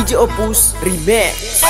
DJ Opus Remix.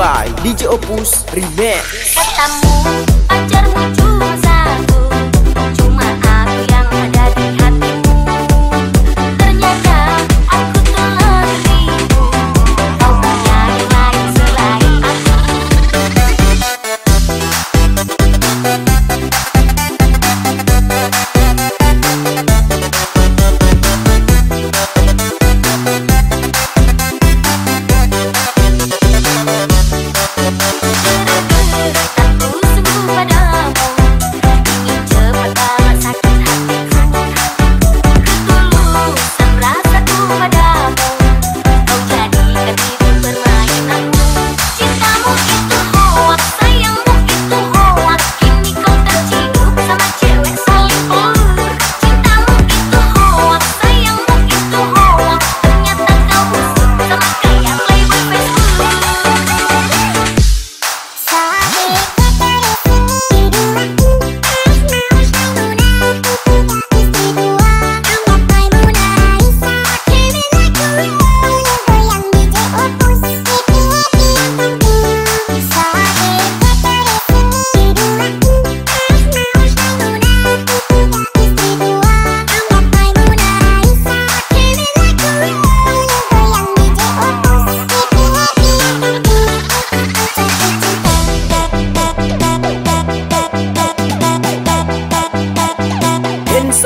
by DJ Opus Remix. Ketemu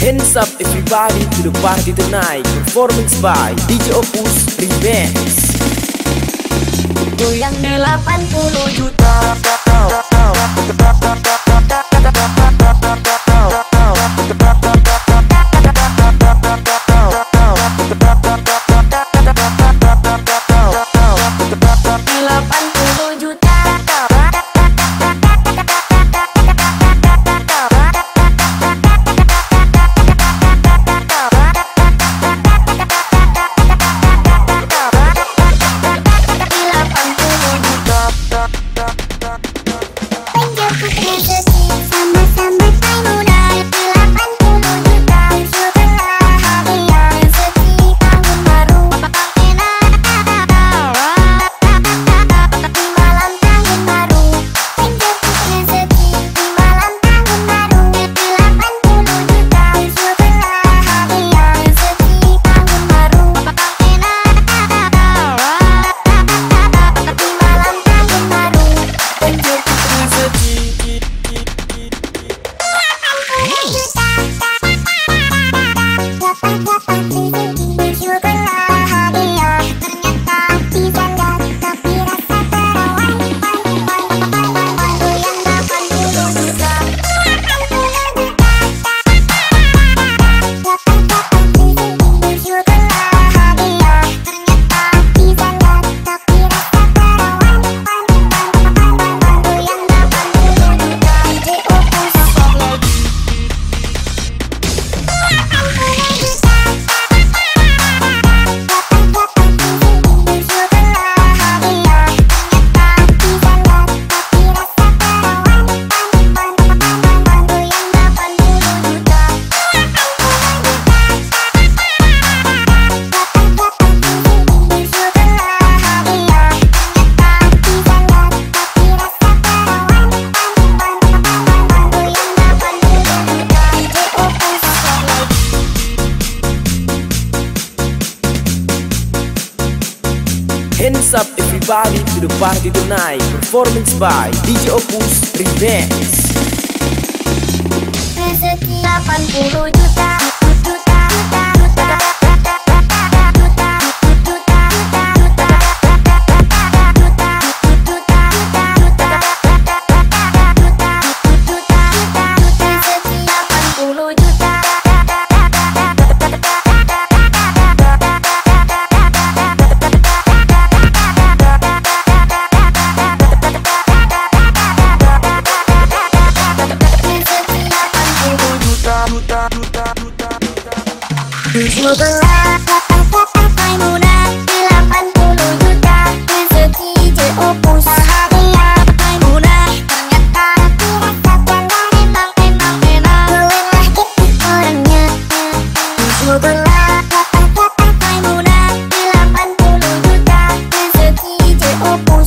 Hands up everybody to the party tonight Performance by DJ Opus Remix Goyang 80 juta There's a summer Hands up everybody? To the party tonight. Performance by DJ Opus Remix. Rezeki 80 juta Juta, Mùa tương lai Hai mùa nay Đi làm ăn thu lùi như ca Nên giờ khi trời ô cùng sao Oh,